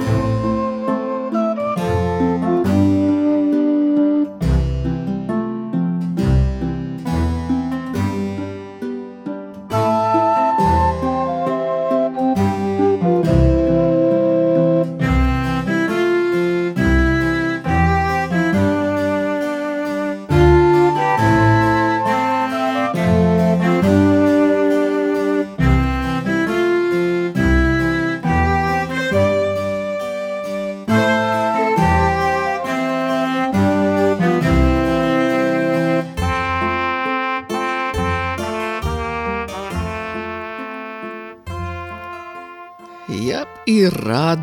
Thank you.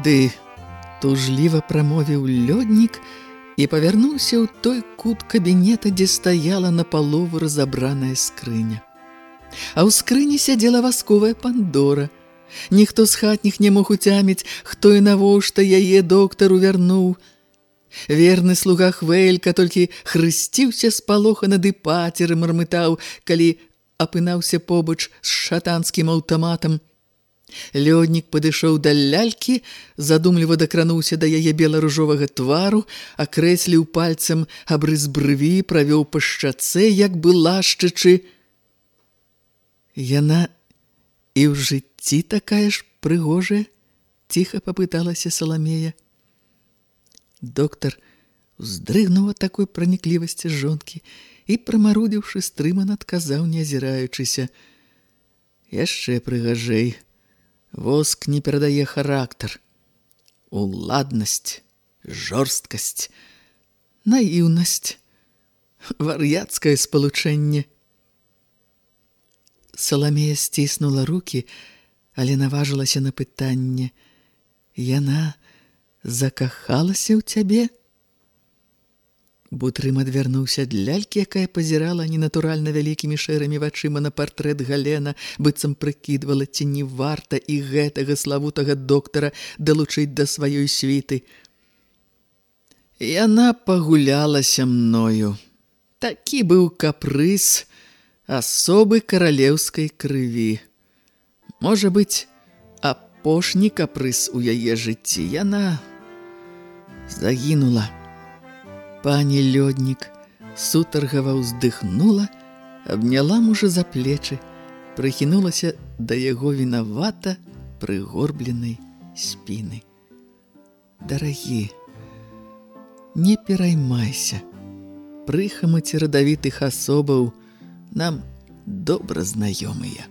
Рады тужліва прамовіў лёднік і павярнуўся ў той кут кабінета, дзе стаяла на палову разабраная скрыня. А ў скрыні сядзела васковая пандора. Ніхто з хатніх не мог уцяміць, хто і навошта яе доктару вярнуў. Верны слуга Хвелька толькі хрысціўся спалохана ды пацеры мармытаў, калі апынаўся побач з шатанскім аўтаматам – Лёднік падышоў да лялькі, задумліва дакрануўся да яе бела-ружовага твару, акрэсліў пальцам абрыз брыві, правёў па шчацэ, як бы лашчачы. Яна і ў жыцці такая ж прыгожая, ціха папыталася Саламея. Доктар уздрыгнуў ад такой праніклівасці жонкі і, прамарудзіўшы стрыман, адказаў, не азіраючыся. Яшчэ прыгажэй, Воск не перадае характар. Уладнасць, жорсткасць, наіўнасць, вар'яцкае спалучэнне. Саламея сціснула рукі, але наважылася на пытанне. Яна закахалася ў цябе? Бутрым адвярнуўся ад лялькі, якая пазірала ненатуральна вялікімі шэрымі вачыма на партрэт Галена, быццам прыкідвала, ці не варта і гэтага славутага доктара далучыць да сваёй світы. Яна пагулялася мною. Такі быў капрыз асобы каралеўскай крыві. Можа быць, апошні капрыз у яе жыцці яна загінула. Пані лёднік сутаргава ўздыхнула, абняла мужа за плечы, прыхінулася да яго вінавата прыгорбленай спіны. Дарагі, не пераймайся. Прыхамаці радавітых асобаў нам добра знаёмыя.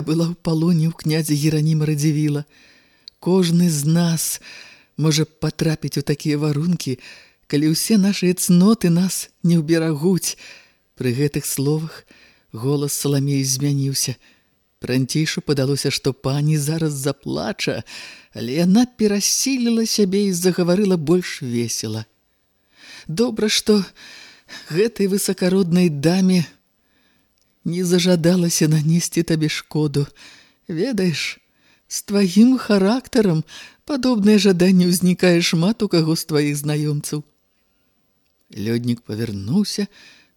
Я была ў палоне ў князя Гераніма Радзівіла. Кожны з нас можа патрапіць у такія варункі, калі ўсе нашыя цноты нас не ўберагуць. Пры гэтых словах голас Саламеі змяніўся. Пранцейшу падалося, што пані зараз заплача, але яна перасіліла сябе і загаварыла больш весела. Добра, што гэтай высакароднай даме не зажадалася нанесці табе шкоду. Ведаеш, з тваім характарам падобнае жаданне ўзнікае шмат у каго з тваіх знаёмцаў. Лёднік павярнуўся,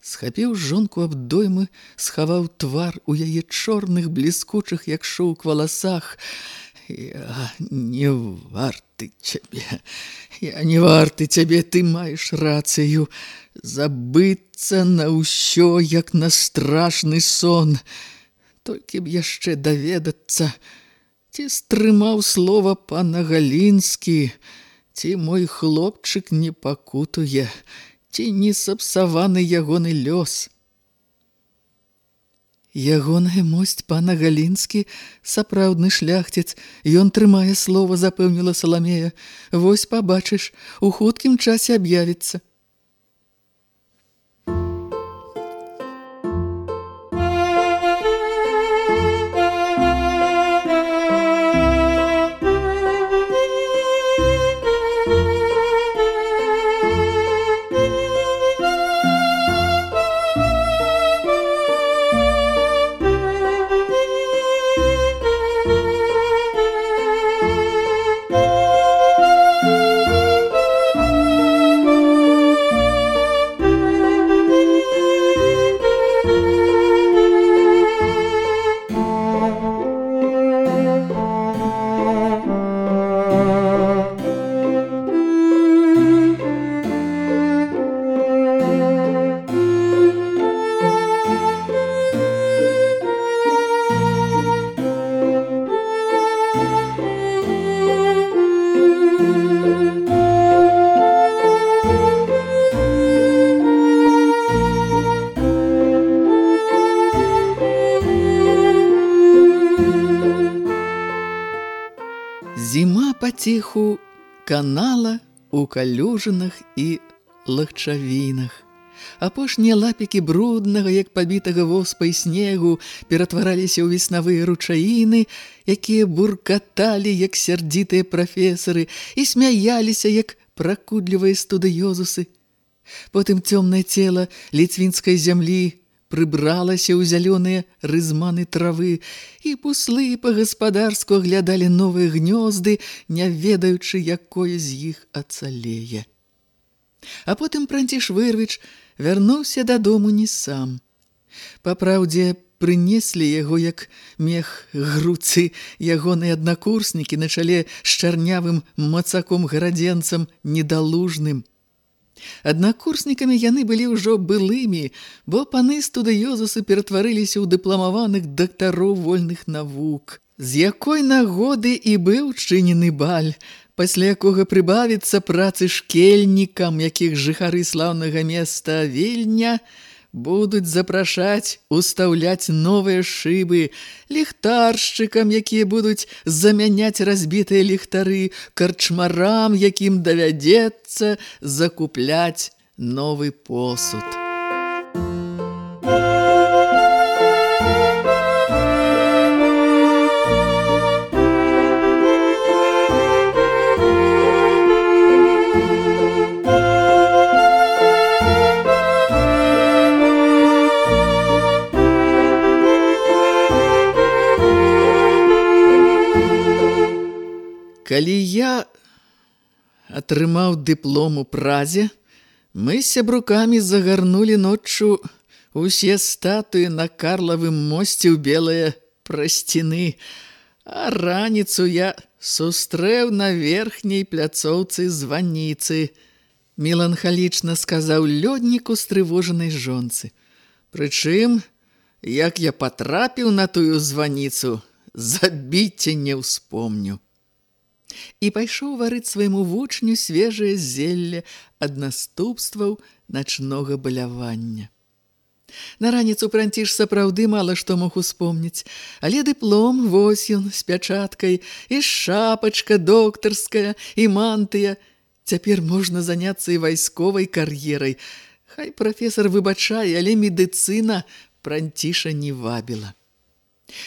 схапіў жонку абдоймы, схаваў твар у яе чорных бліскучых, як шоўк валасах. Я не варты цябе, я не варты цябе, ты маеш рацыю забыцца на ўсё, як на страшны сон. Толькі б яшчэ даведацца, ці стрымаў слова пана Галінскі, ці мой хлопчык не пакутуе, ці не сапсаваны ягоны лёс. Ягоная мосць пана Галінскі, сапраўдны шляхціц, ён трымае слова, запэўніла Саламея. Вось пабачыш, у хуткім часе аб'явіцца. Паціху канала у калюжынах і лагчавінах. Апошнія лапікі бруднага, як пабітага воспай снегу, ператвараліся ў веснавыя ручаіны, якія буркаталі, як сярдзітыя прафесары, і смяяліся, як пракудлівыя студыёзусы. Потым цёмнае цела ліцвінскай зямлі прыбралася ў зялёныя рызманы травы, і пуслы па-гаспадарску аглядалі новыя гнёзды, не ведаючы, якое з іх ацалее. А потым Пранціш Вырвіч вярнуўся дадому не сам. Папраўдзе, прынеслі яго як мех груцы ягоныя аднакурснікі на чале з чарнявым мацаком гарадзенцам недалужным. Аднакурснікамі яны былі ўжо былымі, бо паны студыёзусы ператварыліся ў дыпламаваных дактароў вольных навук. З якой нагоды і быў чынены баль, пасля якога прыбавіцца працы шкельнікам, якіх жыхары слаўнага места Вільня – будуць запрашаць устаўляць новыя шыбы ліхтаршчыкам, якія будуць замяняць разбітыя ліхтары, карчмарам, якім давядзецца закупляць новы посуд. Калі я атрымаў дыплом у празе, мы з сябрукамі загарнулі ноччу усе статуі на карлавым мосце ў белыя прасціны, а раніцу я сустрэў на верхняй пляцоўцы званіцы, меланхалічна сказаў лёдніку стрывожанай жонцы. Прычым, як я патрапіў на тую званіцу, забіце не ўспомню і пайшоў варыць свайму вучню свежае зелле ад наступстваў начнога балявання. На раніцу пранціш сапраўды мала што мог успомніць, але дыплом вось ён з пячаткай, і шапачка доктарская, і мантыя. Цяпер можна заняцца і вайсковай кар'ерай. Хай прафесар выбачае, але медыцына пранціша не вабіла.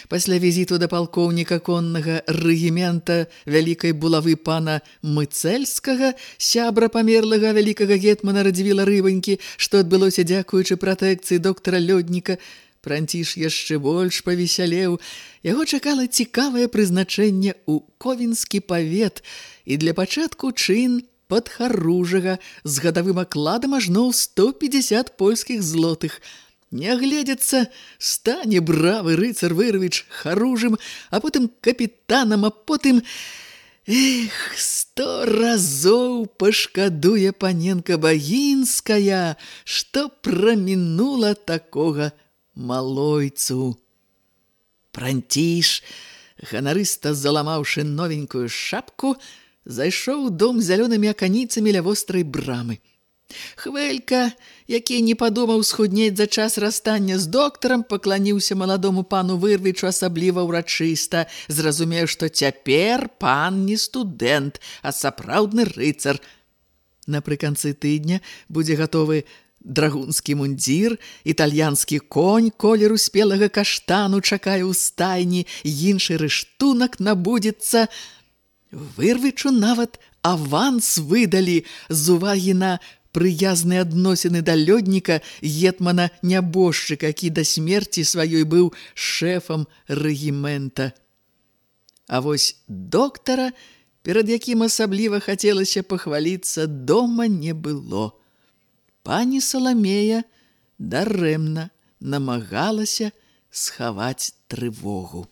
Пасля візіту да палкоўніка коннага рэгімента вялікай булавы пана Мыцэльскага, сябра памерлага вялікага гетмана Радзівіла Рыбанькі, што адбылося дзякуючы пратэкцыі доктара Лёдніка, Пранціш яшчэ больш павесялеў. Яго чакала цікавае прызначэнне ў Ковінскі павет і для пачатку чын падхаружага з гадавым акладам ажно ў 150 польскіх злотых – Не гледзяцца, стане бравы рыцар Вырвіч харужым, а потым капітанам, а потым... Эх, сто разоў пашкадуе паненка Багінская, што прамінула такога малойцу. Пранціш ганарыста заламаўшы новенькую шапку, зайшоў у дом зялёнымі аканіцамі ля вострай брамы. Хвелька, які не падумаў схуднець за час расстання з доктарам, пакланіўся маладому пану вырвічу асабліва ўрачыста, зразумеў, што цяпер пан не студэнт, а сапраўдны рыцар. Напрыканцы тыдня будзе гатовы драгунскі мундзір, італьянскі конь колеру спелага каштану чакае ў стайні, іншы рыштунак набудзецца. Вырвічу нават аванс выдалі з увагі на прыязныя адносіны да лёдніка гетмана нябожчыка, які да смерці сваёй быў шэфам рэгімента. А вось доктара, перад якім асабліва хацелася пахваліцца, дома не было. Пані Саламея дарэмна намагалася схаваць трывогу.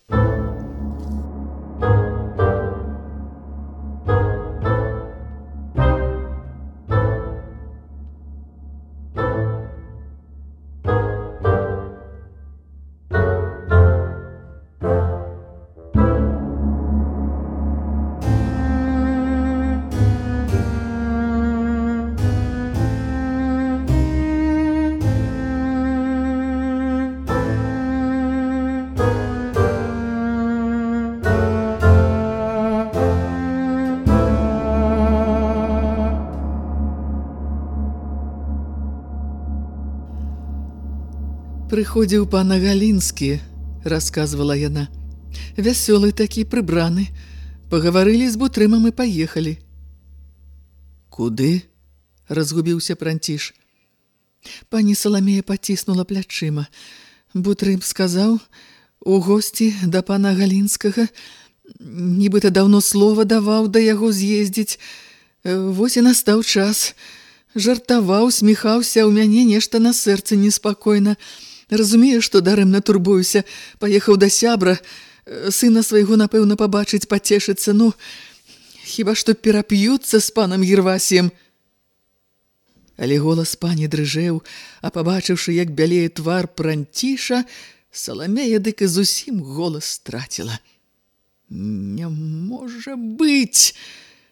Прыходзіў пана Галінскі, расказвала яна. Вясёлы такі прыбраны. Пагаварылі з бутрымам і паехалі. Куды? разгубіўся пранціш. Пані Саламея паціснула плячыма. Бутрым сказаў у госці да пана Галінскага, нібыта даўно слова даваў да яго з'ездзіць. Вось і настаў час. Жартаваў, сміхаўся, у мяне нешта на сэрцы неспакойна. Разумею, што дарэмна турбуюся, паехаў да сябра, сына свайго, напэўна, пабачыць, пацешыцца, ну, хіба што перап'юцца з панам Гервасіем. Але голас пані дрыжэў, а пабачыўшы, як бялее твар пранціша, Саламея дык і зусім голас страціла. Не можа быць!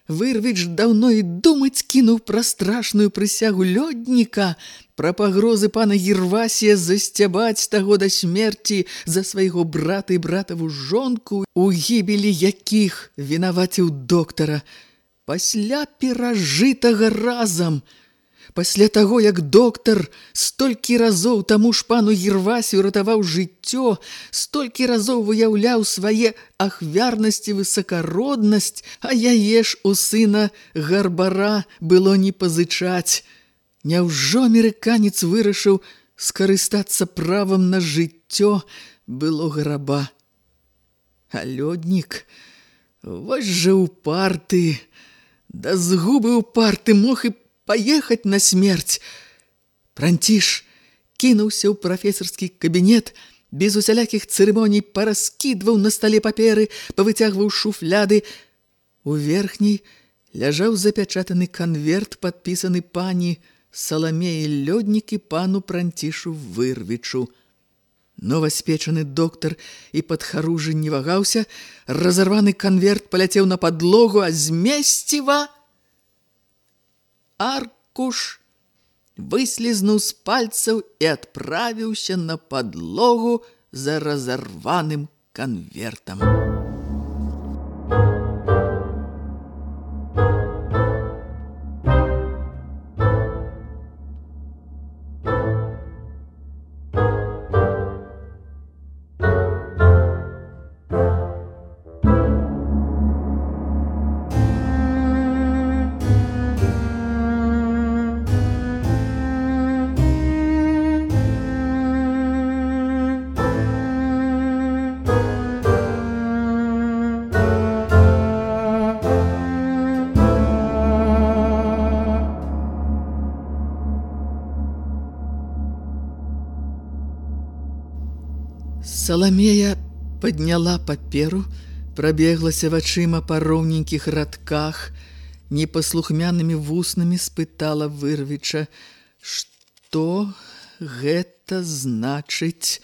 Вырвіч даўно і думаць кінуў пра страшную прысягу лёдніка, пра пагрозы пана Гервасія засцябаць таго да смерці за свайго брата і братаву жонку, у гібелі якіх вінаваціў доктара. Пасля перажытага разам – Пасля таго, як доктар столькі разоў таму ж пану Гервасію ратаваў жыццё, столькі разоў выяўляў свае ахвярнасці высакароднасць, а яе ж у сына гарбара было не пазычаць. Няўжо амерыканец вырашыў скарыстацца правам на жыццё было граба. А лёднік, вось жа упарты, да згубы упарты мог і поехать на смерть. Пранціш кінуўся ў прафесарскі кабінет, без усялякіх цырымоній параскідваў на стале паперы, павыцягваў шуфляды. У верхняй ляжаў запячатаны канверт, падпісаны пані Саламеі лёднікі пану Пранцішу Вырвічу. Новаспечаны доктар і падхаружы не вагаўся, разарваны канверт паляцеў на падлогу, а змесціва аркуш выслізнуў з пальцаў і адправіўся на падлогу за разарваным канвертам. Саламея падняла паперу, прабеглася вачыма па роўненькіх радках, непаслухмянымі вуснамі спытала вырвіча, што гэта значыць?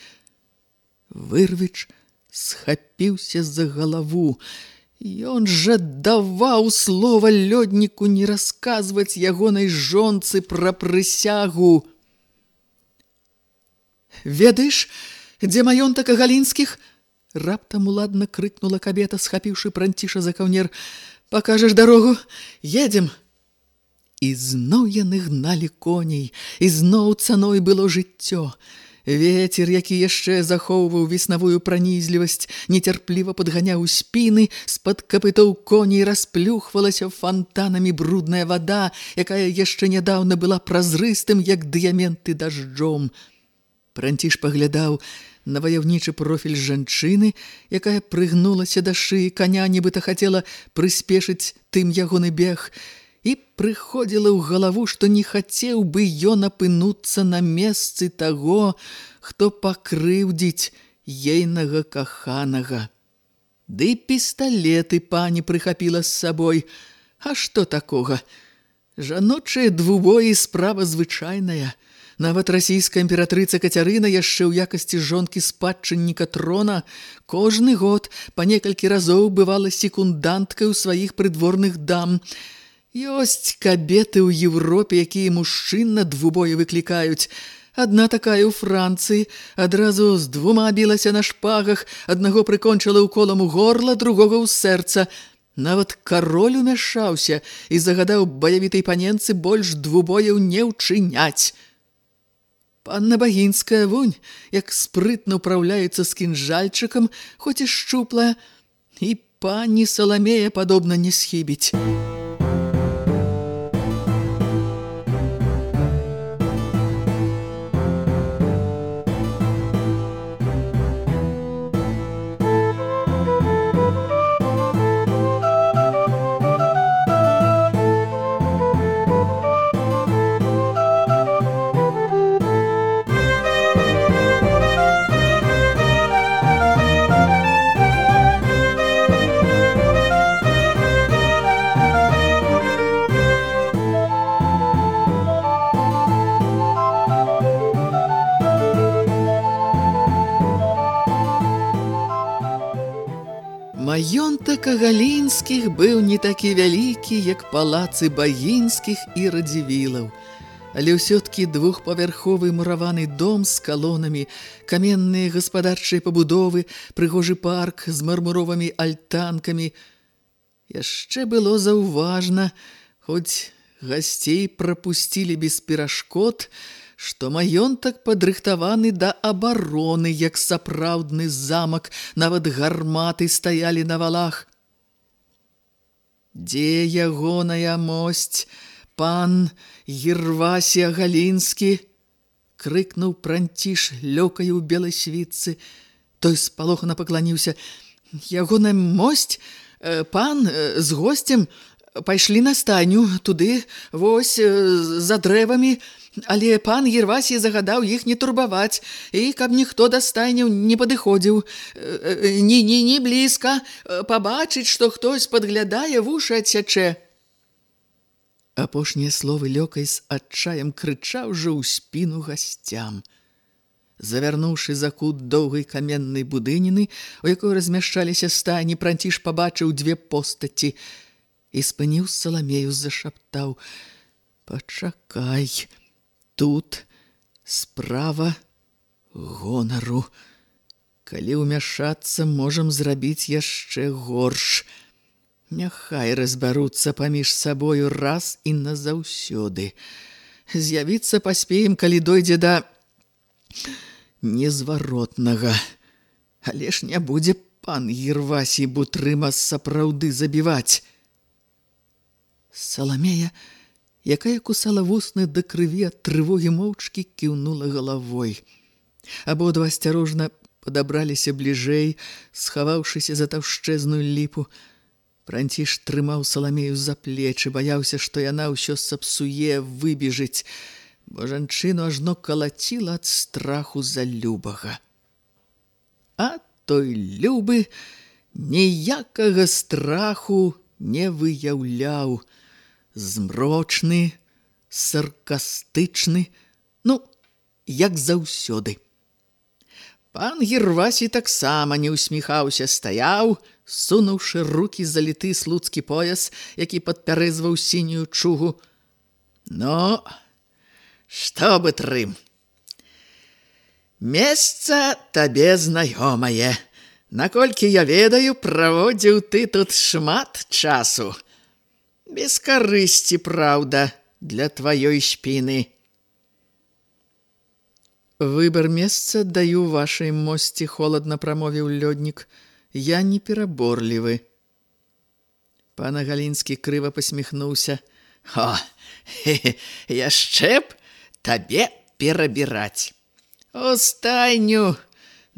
Вырвіч схапіўся за галаву. Ён жа даваў слова лёдніку не расказваць ягонай жонцы пра прысягу. «Ведаеш, дзе маёнтак Галінскіх?» Раптам уладна крыкнула кабета, схапіўшы пранціша за каўнер. «Пакажаш дарогу? Едзем!» І зноў яны гналі коней, і зноў цаной было жыццё. Вецер, які яшчэ захоўваў веснавую пранізлівасць, нецярпліва падганяў спіны, з-пад капытоў коней расплюхвалася фантанамі брудная вада, якая яшчэ нядаўна была празрыстым, як дыяменты дажджом. Пранціш паглядаў на ваяўнічы профіль жанчыны, якая прыгнулася да шыі каня, нібыта хацела прыспешыць тым ягоны бег, і прыходзіла ў галаву, што не хацеў бы ён апынуцца на месцы таго, хто пакрыўдзіць ейнага каханага. Ды пісталеты пані прыхапіла з сабой. А што такога? Жаночыя двубоі справа звычайная. Нават расійская імператрыца Кацярына яшчэ ў якасці жонкі спадчынніка трона кожны год па некалькі разоў бывала секунданткай у сваіх прыдворных дам – Ёсць кабеты ў Европе, якія мужчын на двубоі выклікаюць. Адна такая ў Францыі адразу з двума білася на шпагах, аднаго прыкончыла ўколам у горла, другога ў сэрца. Нават кароль умяшаўся і загадаў баявітай паненцы больш двубояў не ўчыняць. Панна Багінская вунь, як спрытна ўпраўляецца з кінжальчыкам, хоць і шчуплая, і пані Саламея падобна не схібіць. Маёнтак Галінскіх быў не такі вялікі, як палацы багінскіх і радзівілаў. Але ўсё-ткі двухпавярховы мураваны дом з калонамі, каменныя гаспадарчыя пабудовы, прыгожы парк з мармуровымі альтанкамі. Яшчэ было заўважна, хоць гасцей прапусцілі без перашкод, што маёнтак падрыхтаваны да абароны, як сапраўдны замак, нават гарматы стаялі на валах. Дзе ягоная мосць, пан Ервасія Галінскі, крыкнуў пранціш лёкаю ў белай світцы. Той спалохана пакланіўся. Ягоная мосць, э, пан э, з госцем пайшлі на стайню, туды, вось, э, за дрэвамі, Але пан Ервасій загадаў іх не турбаваць, і каб ніхто да стайняў не падыходзіў, ні, ні, ні блізка, пабачыць, што хтось падглядае вушы адсячэ. Апошнія словы лёкай з адчаем крычаў жа ў спіну гасцям. Завярнуўшы за кут доўгай каменнай будыніны, у якой размяшчаліся стайні, пранціш пабачыў дзве постаці і спыніў саламею, зашаптаў: « Пачакай! Тут справа гонару. Калі ўмяшацца, можам зрабіць яшчэ горш. Няхай разбаруцца паміж сабою раз і назаўсёды. З'явіцца паспеем, калі дойдзе да незваротнага. Але ж не будзе пан Ервасій Бутрыма сапраўды забіваць. Саламея, якая кусала вусны да крыві ад трывогі моўчкі кіўнула галавой. Абодва асцярожна падабраліся бліжэй, схаваўшыся за таўшчэзную ліпу. Франціш трымаў саламею за плечы, баяўся, што яна ўсё сапсуе выбежыць, бо жанчыну ажно калаціла ад страху за любага. А той любы ніякага страху не выяўляў, змрочны, саркастычны, ну, як заўсёды. Пан Гервасі таксама не усміхаўся, стаяў, сунуўшы рукі заліты слуцкі пояс, які падпярэзваў сінюю чугу. Ну, што бы трым? Месца табе знаёмае. Наколькі я ведаю, праводзіў ты тут шмат часу. Без карысці, праўда, для тваёй спіны. Выбар месца даю вашай мосці, холадна прамовіў лёднік. Я не пераборлівы. Пана Галінскі крыва пасміхнуўся. О, яшчэ б табе перабіраць. У стайню,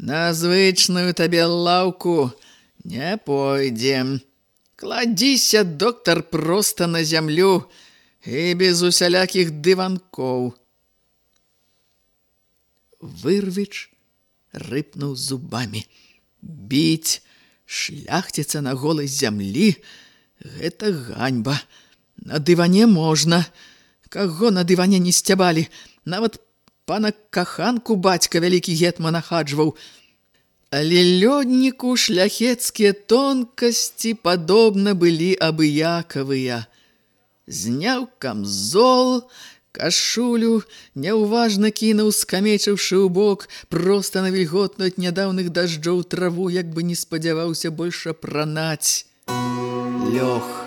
на звычную табе лаўку не пойдзем. Кладзіся, доктар, проста на зямлю і без усялякіх дыванкоў. Вырвіч рыпнуў зубамі. Біць шляхціца на голай зямлі – гэта ганьба. На дыване можна. Каго на дыване не сцябалі? Нават пана каханку бацька вялікі гетман ахаджваў. Але лёдніку шляхецкія тонкасці падобна былі абыякавыя. Зняў камзол – Кашулю няўважна кінуў, скамечыўшы ў бок, проста на вільготную ад нядаўных дажджоў траву, як бы не спадзяваўся больш апранаць. Лёг.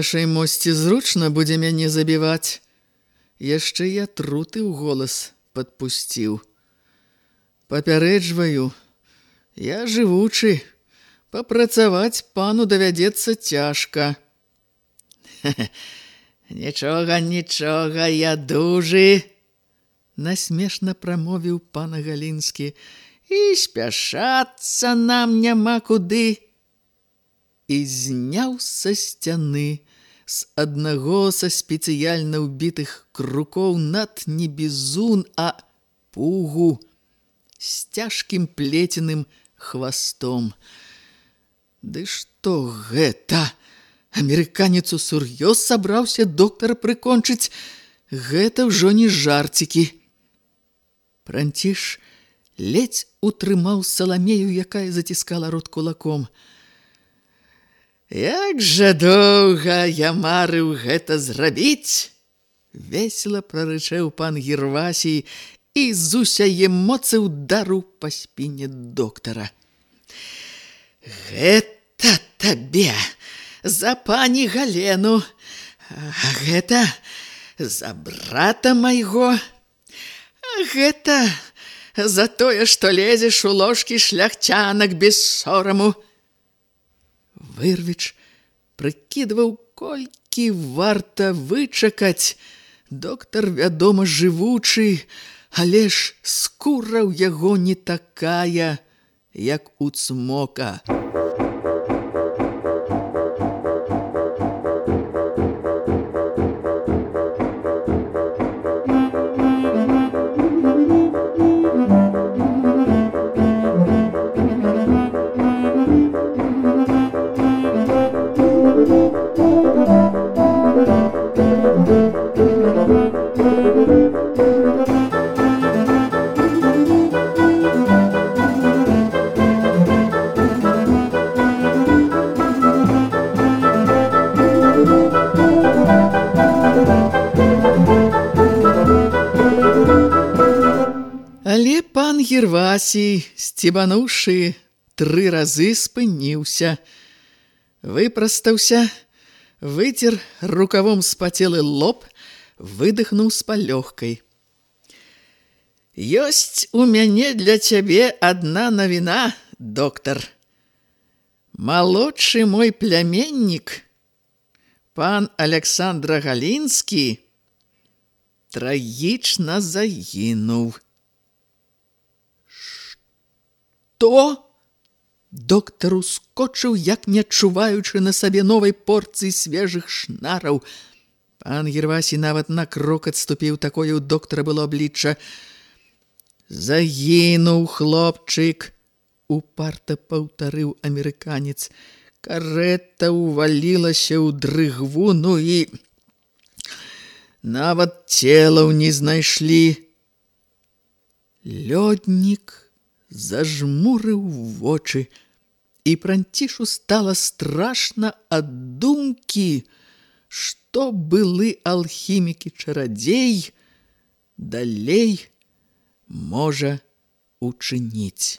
Вашай мосці зручна будзе мяне забіваць. Яшчэ я труты ў голас падпусціў. Папярэджваю, я жывучы, папрацаваць пану давядзецца цяжка. Нічога, нічога, я дужы, насмешна прамовіў пана Галінскі, і спяшацца нам няма куды. І зняў са сцяны з аднаго са спецыяльна ўбітых крукоў над не бізун, а пугу з цяжкім плеценым хвастом. Ды што гэта? Амерыканец сур'ёз сабраўся доктара прыкончыць. Гэта ўжо не жарцікі. Пранціш ледзь утрымаў саламею, якая заціскала рот кулаком. Як жа доўга я марыў гэта зрабіць? Весела прарычэў пан Гервасій і з усяе моцы ўдару па спіне доктара. Гэта табе за пані Галену, а гэта за брата майго, а гэта за тое, што лезеш у ложкі шляхцянак без сораму. Вырвіч прыкідваў, колькі варта вычакаць. Доктар, вядома, жывучы, але ж скура ў яго не такая, як у цмока. Гервасій, сцебануўшы, тры разы спыніўся. Выпрастаўся, выцер рукавом спацелы лоб, выдыхнуў з палёгкай. Ёсць у мяне для цябе адна навіна, доктар. Малодшы мой пляменнік, пан Александра Галінскі, трагічна загінуў. Што? Доктар ускочыў, як не адчуваючы на сабе новай порцыі свежых шнараў. Пан Гервасі нават на крок адступіў, такое ў доктара было аблічча. Загінуў хлопчык, упарта паўтарыў амерыканец. Карета ўвалілася ў дрыгву, ну і нават целаў не знайшлі. Лёднік зажмурыў вочы, і пранцішу стала страшна ад думкі, што былы алхімікі-чарадзей далей можа учыніць.